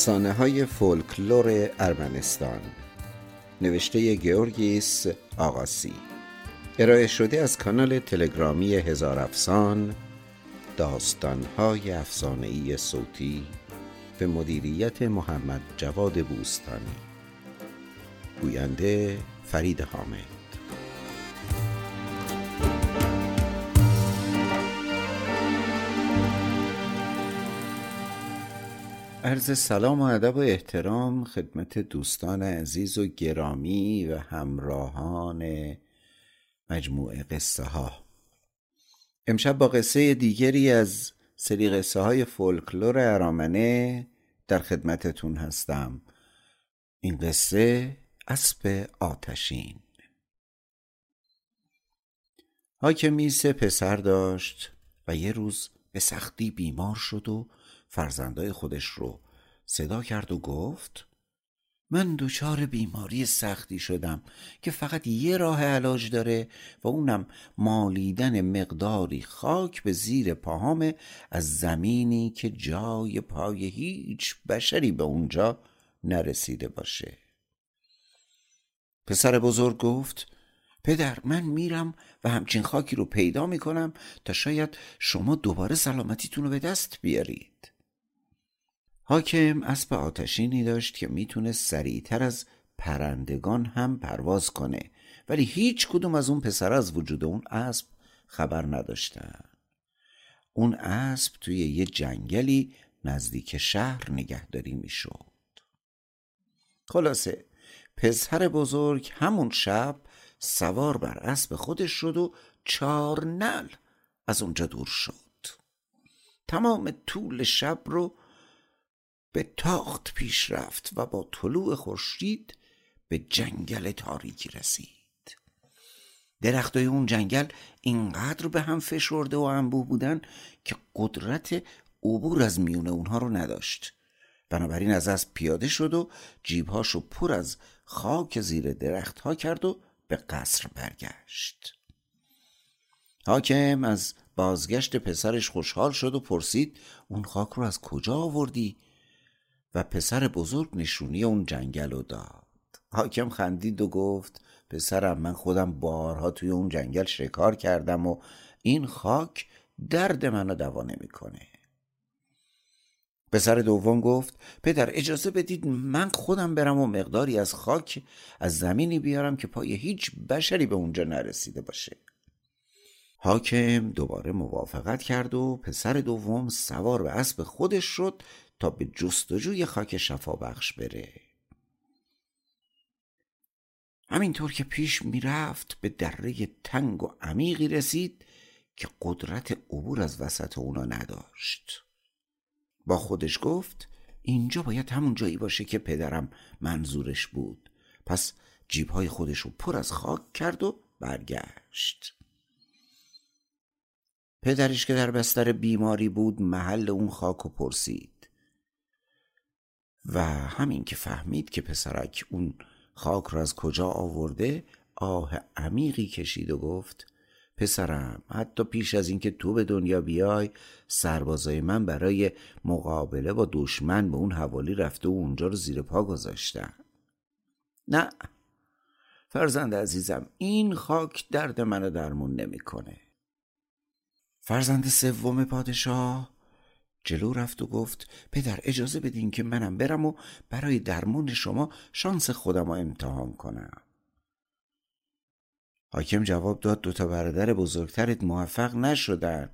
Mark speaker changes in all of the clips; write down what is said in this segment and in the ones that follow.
Speaker 1: افسانه های فولکلور ارمنستان. نوشته گیورگیس آقاسی ارائه شده از کانال تلگرامی هزار افسان داستان های افسانه صوتی به مدیریت محمد جواد بوستانی. گوینده فرید حامد. عرض سلام و ادب و احترام خدمت دوستان عزیز و گرامی و همراهان مجموعه قصه ها امشب با قصه دیگری از سری قصه های فولکلور ارامنه در خدمتتون هستم. این قصه اسب آتشین. حاکمیسه پسر داشت و یه روز به سختی بیمار شد و فرزندای خودش رو صدا کرد و گفت من دچار بیماری سختی شدم که فقط یه راه علاج داره و اونم مالیدن مقداری خاک به زیر پاهام از زمینی که جای پای هیچ بشری به اونجا نرسیده باشه. پسر بزرگ گفت پدر من میرم و همچین خاکی رو پیدا می‌کنم تا شاید شما دوباره سلامتیتون رو به دست بیارید. حاکم اسب آتشینی داشت که می‌تونه سریعتر از پرندگان هم پرواز کنه ولی هیچ کدوم از اون پسر از وجود اون اسب خبر نداشتن. اون اسب توی یه جنگلی نزدیک شهر نگهداری می‌شد. خلاصه پسر بزرگ همون شب سوار بر اسب خودش شد و چار نل از اونجا دور شد. تمام طول شب رو به تاخت پیش رفت و با طلوع خورشید به جنگل تاریکی رسید. درختای اون جنگل اینقدر به هم فشرده و انبوه بودن که قدرت عبور از میون اونها رو نداشت. بنابراین از از پیاده شد و جیبهاشو پر از خاک زیر درختها کرد و به قصر برگشت. حاکم از بازگشت پسرش خوشحال شد و پرسید اون خاک رو از کجا آوردی؟ و پسر بزرگ نشونی اون جنگل رو داد حاکم خندید و گفت پسرم من خودم بارها توی اون جنگل شکار کردم و این خاک درد منو دوا نمی‌کنه. پسر دوم گفت پدر اجازه بدید من خودم برم و مقداری از خاک از زمینی بیارم که پای هیچ بشری به اونجا نرسیده باشه حاکم دوباره موافقت کرد و پسر دوم سوار به اسب خودش شد تا به جستجوی خاک شفا بخش بره. همینطور که پیش می‌رفت به دره تنگ و عمیقی رسید که قدرت عبور از وسط اونا نداشت. با خودش گفت اینجا باید همون جایی باشه که پدرم منظورش بود. پس جیبهای خودش رو پر از خاک کرد و برگشت. پدرش که در بستر بیماری بود محل اون خاک و پرسید. و همین که فهمید که پسرک اون خاک را از کجا آورده آه عمیقی کشید و گفت پسرم حتی پیش از اینکه تو به دنیا بیای سربازای من برای مقابله با دشمن به اون حوالی رفته و اونجا رو زیر پا گذاشتن. نه فرزند عزیزم این خاک درد منو درمون نمی‌کنه. فرزند سوم پادشاه. جلو رفت و گفت پدر اجازه بدین که منم برم و برای درمون شما شانس خودم رو امتحان کنم. حاکم جواب داد دوتا برادر بزرگترت موفق نشدن.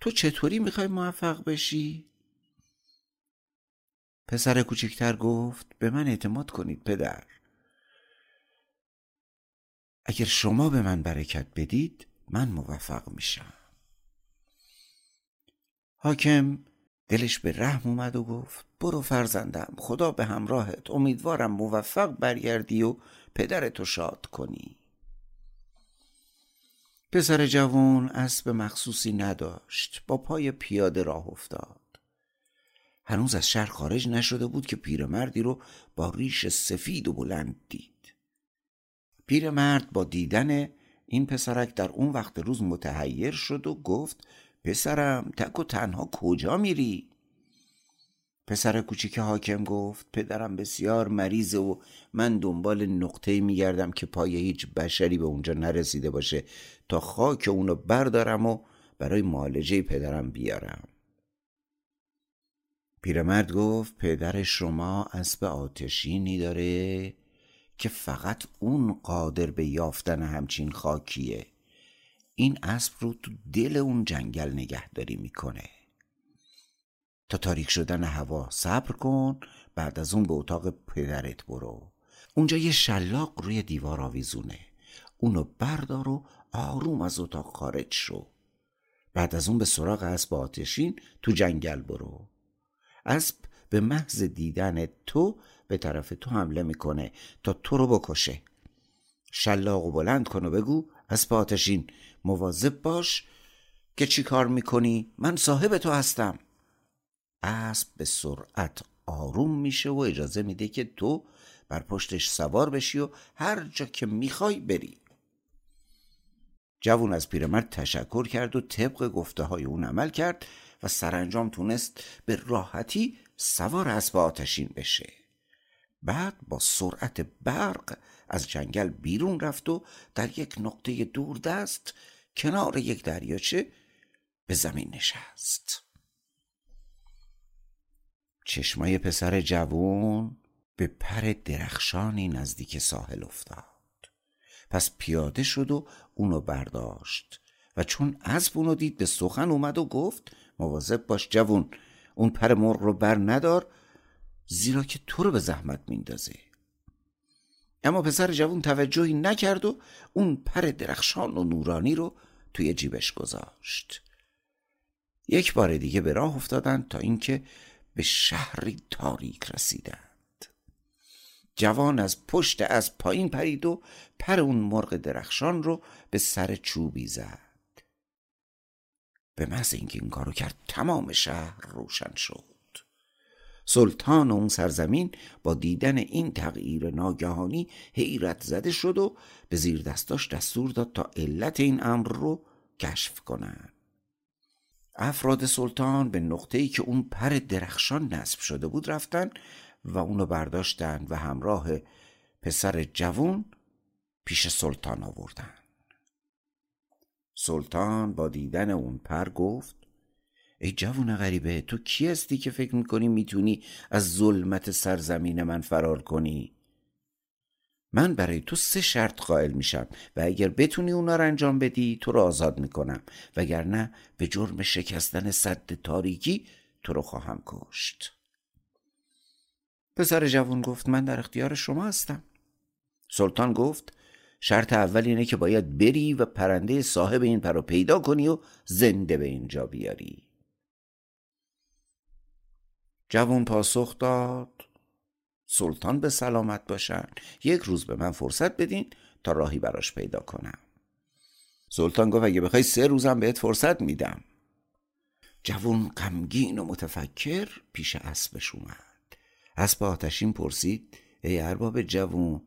Speaker 1: تو چطوری می‌خوای موفق بشی؟ پسر کوچکتر گفت به من اعتماد کنید پدر. اگر شما به من برکت بدید من موفق میشم. حاکم دلش به رحم اومد و گفت برو فرزندم خدا به همراهت امیدوارم موفق برگردی و پدرتو شاد کنی. پسر جوان اسب مخصوصی نداشت با پای پیاده راه افتاد. هنوز از شهر خارج نشده بود که پیرمردی رو با ریش سفید و بلند دید. پیرمرد با دیدن این پسرک در اون وقت روز متحیر شد و گفت پسرم تک و تنها کجا میری؟ پسر کوچیک حاکم گفت پدرم بسیار مریضه و من دنبال نقطه میگردم که پای هیچ بشری به اونجا نرسیده باشه تا خاک اونو بردارم و برای معالجه پدرم بیارم پیرمرد گفت پدر شما اسب آتشینی داره که فقط اون قادر به یافتن همچین خاکیه این اسب رو تو دل اون جنگل نگهداری می‌کنه. تا تاریک شدن هوا صبر کن بعد از اون به اتاق پدرت برو. اونجا یه شلاق روی دیوار آویزونه. اونو بردار و آروم از اتاق خارج شو. بعد از اون به سراغ اسب آتشین تو جنگل برو. اسب به محض دیدن تو به طرف تو حمله می‌کنه تا تو رو بکشه. شلاق و بلند کن و بگو اسب آتشین مواظب باش که چی کار می‌کنی؟ من صاحب تو هستم. اسب به سرعت آروم میشه و اجازه میده که تو بر پشتش سوار بشی و هر جا که می‌خوای بری. جوون از پیرمرد تشکر کرد و طبق گفته های اون عمل کرد و سرانجام تونست به راحتی سوار اسب آتشین بشه. بعد با سرعت برق از جنگل بیرون رفت و در یک نقطه دوردست کنار یک دریاچه به زمین نشست. چشمای پسر جوون به پر درخشانی نزدیک ساحل افتاد. پس پیاده شد و اونو برداشت و چون اسب اونو دید به سخن اومد و گفت مواظب باش جوون اون پر مرغ رو بر ندار زیرا که تو رو به زحمت میندازه. اما پسر جوون توجهی نکرد و اون پر درخشان و نورانی رو توی جیبش گذاشت. یک بار دیگه به راه افتادند تا اینکه به شهری تاریک رسیدند. جوان از پشت از پایین پرید و پر اون مرغ درخشان رو به سر چوبی زد. به محض اینکه این کارو کرد تمام شهر روشن شد. سلطان اون سرزمین با دیدن این تغییر ناگهانی حیرت زده شد و به زیر دستاش دستور داد تا علت این امر رو کشف کنند افراد سلطان به نقطه ای که اون پر درخشان نصب شده بود رفتن و اونو برداشتن و همراه پسر جوون پیش سلطان آوردن. سلطان با دیدن اون پر گفت ای جوون غریبه تو کی هستی که فکر می‌کنی می‌تونی از ظلمت سرزمین من فرار کنی؟ من برای تو سه شرط قائل میشم و اگر بتونی اونا رو انجام بدی تو رو آزاد می‌کنم. وگرنه به جرم شکستن صد تاریکی تو رو خواهم کشت. پسر جوان گفت من در اختیار شما هستم. سلطان گفت شرط اول اینه که باید بری و پرنده صاحب این پر رو پیدا کنی و زنده به اینجا بیاری. جوون پاسخ داد. سلطان به سلامت باشن. یک روز به من فرصت بدین تا راهی براش پیدا کنم. سلطان گفت اگه بخوای سه روزم بهت فرصت میدم. جوون غمگین و متفکر پیش اسبش اومد. اسب آتشین پرسید ای ارباب جوون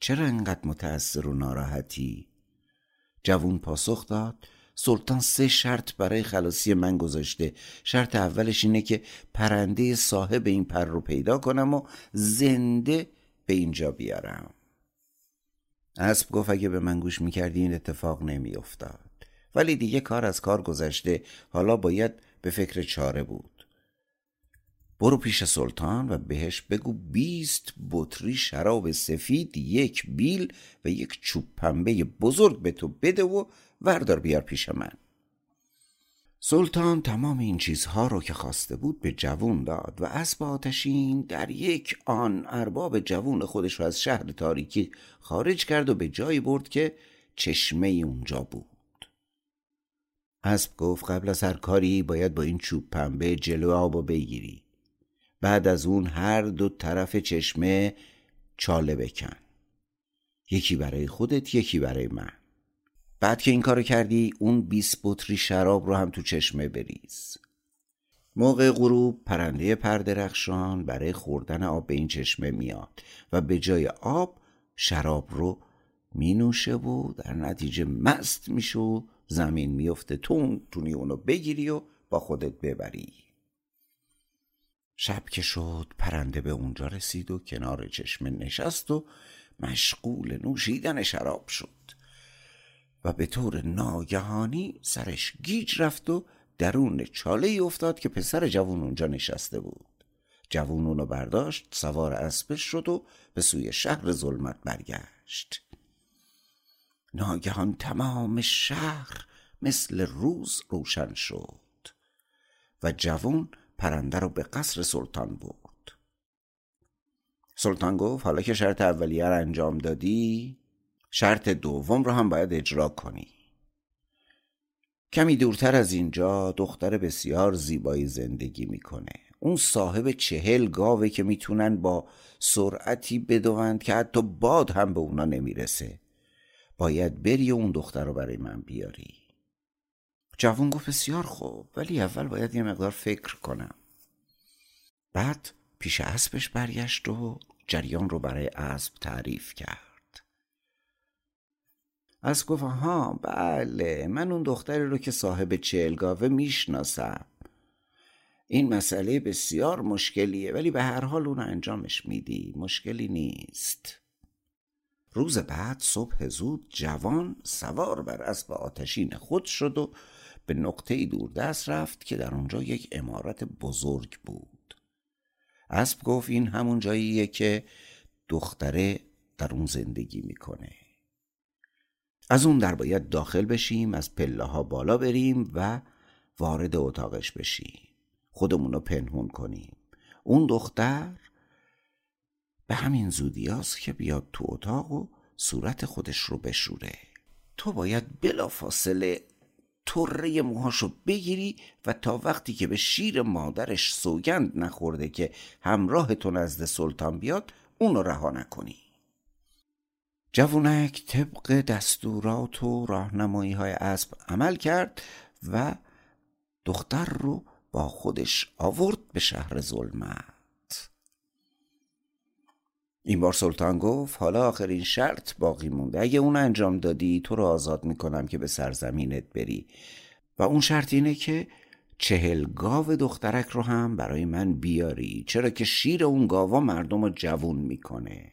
Speaker 1: چرا انقدر متأثر و ناراحتی؟ جوون پاسخ داد سلطان سه شرط برای خلاصی من گذاشته. شرط اولش اینه که پرنده صاحب این پر رو پیدا کنم و زنده به اینجا بیارم. اسب گفت اگه به من گوش می‌کردی این اتفاق نمیافتاد. ولی دیگه کار از کار گذشته. حالا باید به فکر چاره بود. برو پیش سلطان و بهش بگو بیست بطری شراب سفید یک بیل و یک چوب پنبه بزرگ به تو بده و وردار بیار پیش من. سلطان تمام این چیزها رو که خواسته بود به جوون داد و اسب آتشین در یک آن ارباب جوون خودش رو از شهر تاریکی خارج کرد و به جایی برد که چشمه اونجا بود. اسب گفت قبل از هر کاری باید با این چوب پنبه جلو آب بگیری. بعد از اون هر دو طرف چشمه چاله بکن. یکی برای خودت یکی برای من. بعد که این کارو کردی اون 20 بطری شراب رو هم تو چشمه بریز. موقع غروب پرنده پردرخشان برای خوردن آب به این چشمه میاد و به جای آب شراب رو می نوشه و در نتیجه مست میشه و زمین میفته تو تونی اونو بگیری و با خودت ببری. شب که شد پرنده به اونجا رسید و کنار چشمه نشست و مشغول نوشیدن شراب شد. و به طور ناگهانی سرش گیج رفت و درون چاله ای افتاد که پسر جوون اونجا نشسته بود. جوون اونو برداشت سوار اسبش شد و به سوی شهر ظلمت برگشت. ناگهان تمام شهر مثل روز روشن شد. و جوون پرنده رو به قصر سلطان برد. سلطان گفت حالا که شرط اولیه رو انجام دادی شرط دوم رو هم باید اجرا کنی. کمی دورتر از اینجا دختر بسیار زیبایی زندگی می‌کنه. اون صاحب چهل گاوه که می‌تونن با سرعتی بدوند که حتی باد هم به اونا نمی‌رسه. باید بری اون دختر رو برای من بیاری. جوون گفت بسیار خوب ولی اول باید یه مقدار فکر کنم. بعد پیش اسبش برگشت و جریان رو برای اسب تعریف کرد. اسب گفت ها بله من اون دختری رو که صاحب چلگاوه می‌شناسم. این مسئله بسیار مشکلیه ولی به هر حال اون انجامش میدی مشکلی نیست. روز بعد صبح زود جوان سوار بر اسب آتشین خود شد و به نقطه دوردست رفت که در اونجا یک امارت بزرگ بود. اسب گفت این همون جاییه که دختره در اون زندگی می‌کنه. از اون در باید داخل بشیم از پله ها بالا بریم و وارد اتاقش بشیم. خودمون پنهون کنیم. اون دختر به همین زودیاست که بیاد تو اتاق و صورت خودش رو بشوره. تو باید بلا فاصله طره موهاشو بگیری و تا وقتی که به شیر مادرش سوگند نخورده که همراه تو نزد سلطان بیاد اونو رها نکنی. جوونک طبق دستورات و راهنمایی های اسب عمل کرد و دختر رو با خودش آورد به شهر ظلمت. این بار سلطان گفت حالا آخرین شرط باقی مونده. اگه اون انجام دادی تو رو آزاد می‌کنم که به سرزمینت بری. و اون شرط اینه که چهل گاو دخترک رو هم برای من بیاری. چرا که شیر اون گاوا مردم رو جوون می‌کنه.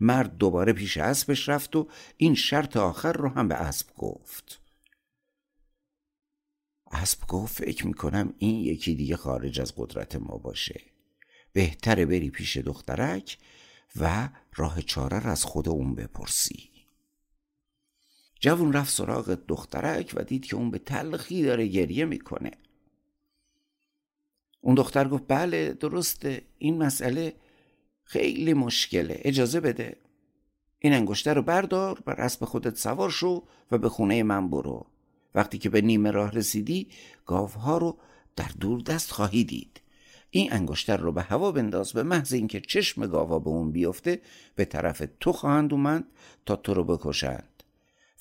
Speaker 1: مرد دوباره پیش اسبش رفت و این شرط آخر رو هم به اسب گفت. اسب گفت فکر می‌کنم این یکی دیگه خارج از قدرت ما باشه. بهتره بری پیش دخترک و راه چاره را از خود اون بپرسی. جوون رفت سراغ دخترک و دید که اون به تلخی داره گریه می‌کنه. اون دختر گفت بله درسته این مسئله خیلی مشکله اجازه بده. این انگشتر رو بردار بر اسب خودت سوار شو و به خونه من برو. وقتی که به نیمه راه رسیدی گاوها رو در دور دست خواهی دید. این انگشتر رو به هوا بنداز به محض اینکه چشم گاوا به اون بیفته به طرف تو خواهند اومد تا تو رو بکشند.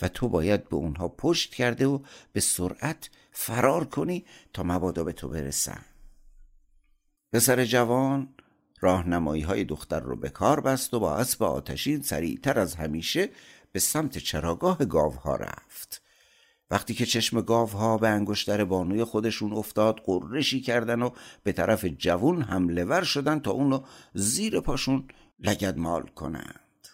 Speaker 1: و تو باید به اونها پشت کرده و به سرعت فرار کنی تا مبادا به تو برسن. پسر جوان راهنمایی های دختر رو به کار بست و با اسب آتشین سریعتر از همیشه به سمت چراگاه گاوها رفت. وقتی که چشم گاوها به انگشتر بانوی خودشون افتاد قرشی کردن و به طرف جوون حمله ور شدن تا اونو زیر پاشون لگد مال کنند.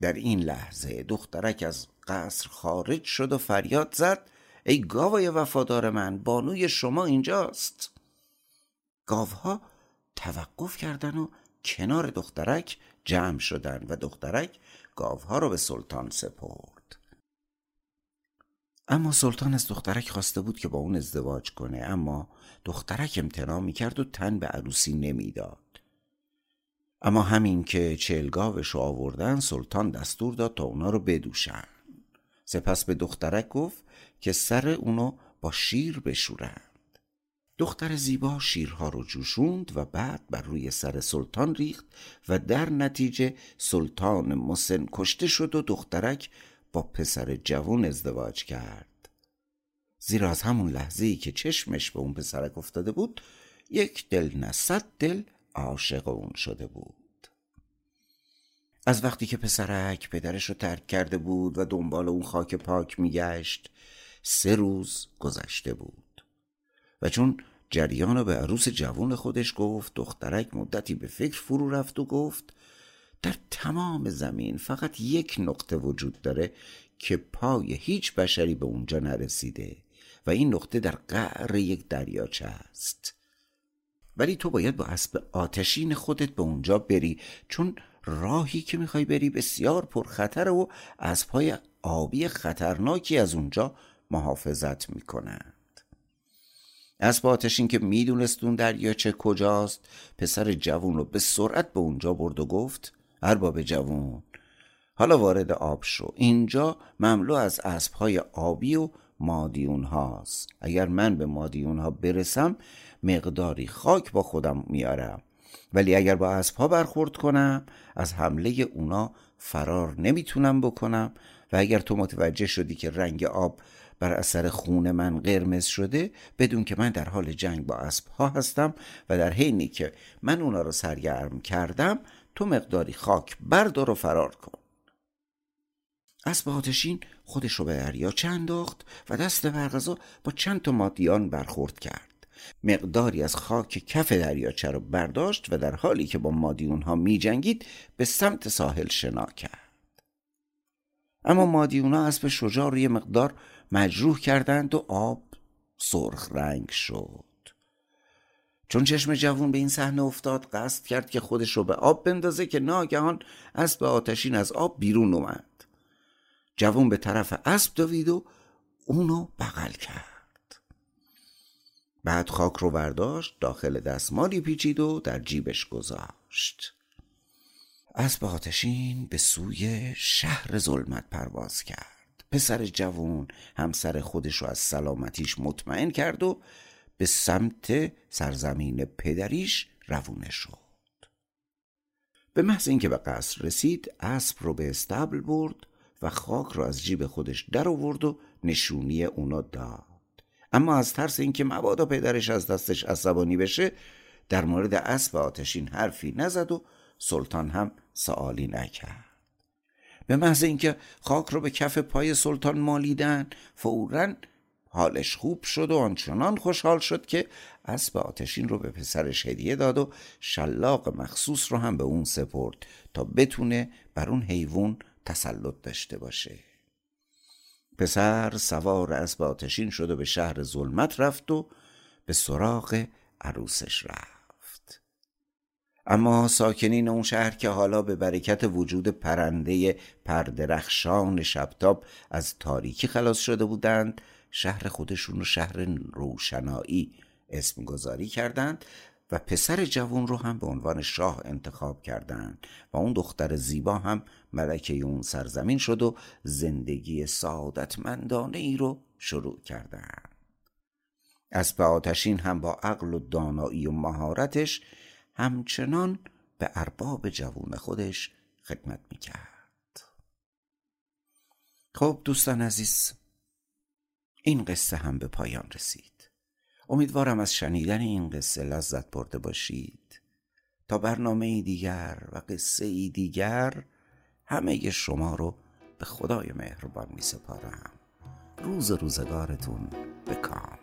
Speaker 1: در این لحظه دخترک از قصر خارج شد و فریاد زد ای گاوای وفادار من بانوی شما اینجاست. گاوها توقف کردن و کنار دخترک جمع شدن و دخترک گاوها رو به سلطان سپرد. اما سلطان از دخترک خواسته بود که با اون ازدواج کنه اما دخترک امتناع می‌کرد و تن به عروسی نمی‌داد. اما همین که چلگاوش رو آوردن سلطان دستور داد تا اونا رو بدوشن. سپس به دخترک گفت که سر اونو با شیر بشورند. دختر زیبا شیرها رو جوشوند و بعد بر روی سر سلطان ریخت و در نتیجه سلطان مسن کشته شد و دخترک با پسر جوون ازدواج کرد. زیرا از همون لحظه ای که چشمش به اون پسرک افتاده بود یک دل نه صد دل عاشق اون شده بود. از وقتی که پسرک پدرش رو ترک کرده بود و دنبال اون خاک پاک میگشت سه روز گذشته بود. و چون جریان به عروس جوون خودش گفت دخترک مدتی به فکر فرو رفت و گفت در تمام زمین فقط یک نقطه وجود داره که پای هیچ بشری به اونجا نرسیده و این نقطه در قعر یک دریاچه است. ولی تو باید با اسب آتشین خودت به اونجا بری چون راهی که می‌خوای بری بسیار پرخطر و اسبهای آبی خطرناکی از اونجا محافظت می‌کنند. اسب آتشین که می‌دونست اون دریاچه کجاست پسر جوون رو به سرعت به اونجا برد و گفت ارباب جوون حالا وارد آب شو. اینجا مملو از اسبهای آبی و مادیون هاست اگر من به مادیون ها برسم مقداری خاک با خودم میارم. ولی اگر با اسب ها برخورد کنم از حمله اونا فرار نمی‌تونم بکنم. و اگر تو متوجه شدی که رنگ آب بر اثر خون من قرمز شده بدون که من در حال جنگ با اسب ها هستم و در حینی که من اونا رو سرگرم کردم تو مقداری خاک بردار و فرار کن. اسب آتشین خودش رو به دریاچه انداخت و دست برغذا با چند تا مادیان برخورد کرد. مقداری از خاک کف دریاچه رو برداشت و در حالی که با مادیون ها می جنگید به سمت ساحل شنا کرد. اما مادیون ها اسب شجاع روی مقدار مجروح کردند و آب سرخ رنگ شد. چون چشم جوون به این صحنه افتاد قصد کرد که خودش رو به آب بندازه که ناگهان اسب آتشین از آب بیرون اومد. جوون به طرف اسب دوید و اونو بغل کرد. بعد خاک رو برداشت داخل دستمالی پیچید و در جیبش گذاشت. اسب آتشین به سوی شهر ظلمت پرواز کرد. پسر جوون همسر خودش رو از سلامتیش مطمئن کرد و به سمت سرزمین پدریش روونه شد. به محض اینکه به قصر رسید اسب رو به استبل برد و خاک رو از جیب خودش در آورد و نشونی اونا داد. اما از ترس اینکه مبادا پدرش از دستش عصبانی بشه در مورد اسب آتشین حرفی نزد و سلطان هم سوالی نکرد. به محض اینکه خاک رو به کف پای سلطان مالیدن فورا حالش خوب شد و آنچنان خوشحال شد که اسب آتشین رو به پسرش هدیه داد و شلاق مخصوص رو هم به اون سپرد تا بتونه بر اون حیوان تسلط داشته باشه. پسر سوار اسب آتشین شد و به شهر ظلمت رفت و به سراغ عروسش رفت. اما ساکنین اون شهر که حالا به برکت وجود پرنده پردرخشان شبتاب از تاریکی خلاص شده بودند شهر خودشون رو شهر روشنایی اسم گذاری کردند و پسر جوون رو هم به عنوان شاه انتخاب کردند و اون دختر زیبا هم ملکه اون سرزمین شد و زندگی سعادتمندانه ای رو شروع کردند. اسب آتشین هم با عقل و دانایی و مهارتش همچنان به ارباب جوون خودش خدمت می‌کرد. خب دوستان عزیز این قصه هم به پایان رسید. امیدوارم از شنیدن این قصه لذت برده باشید. تا برنامه دیگر و قصه دیگر همه شما رو به خدای مهربان می سپارم روز روزگارتون بکام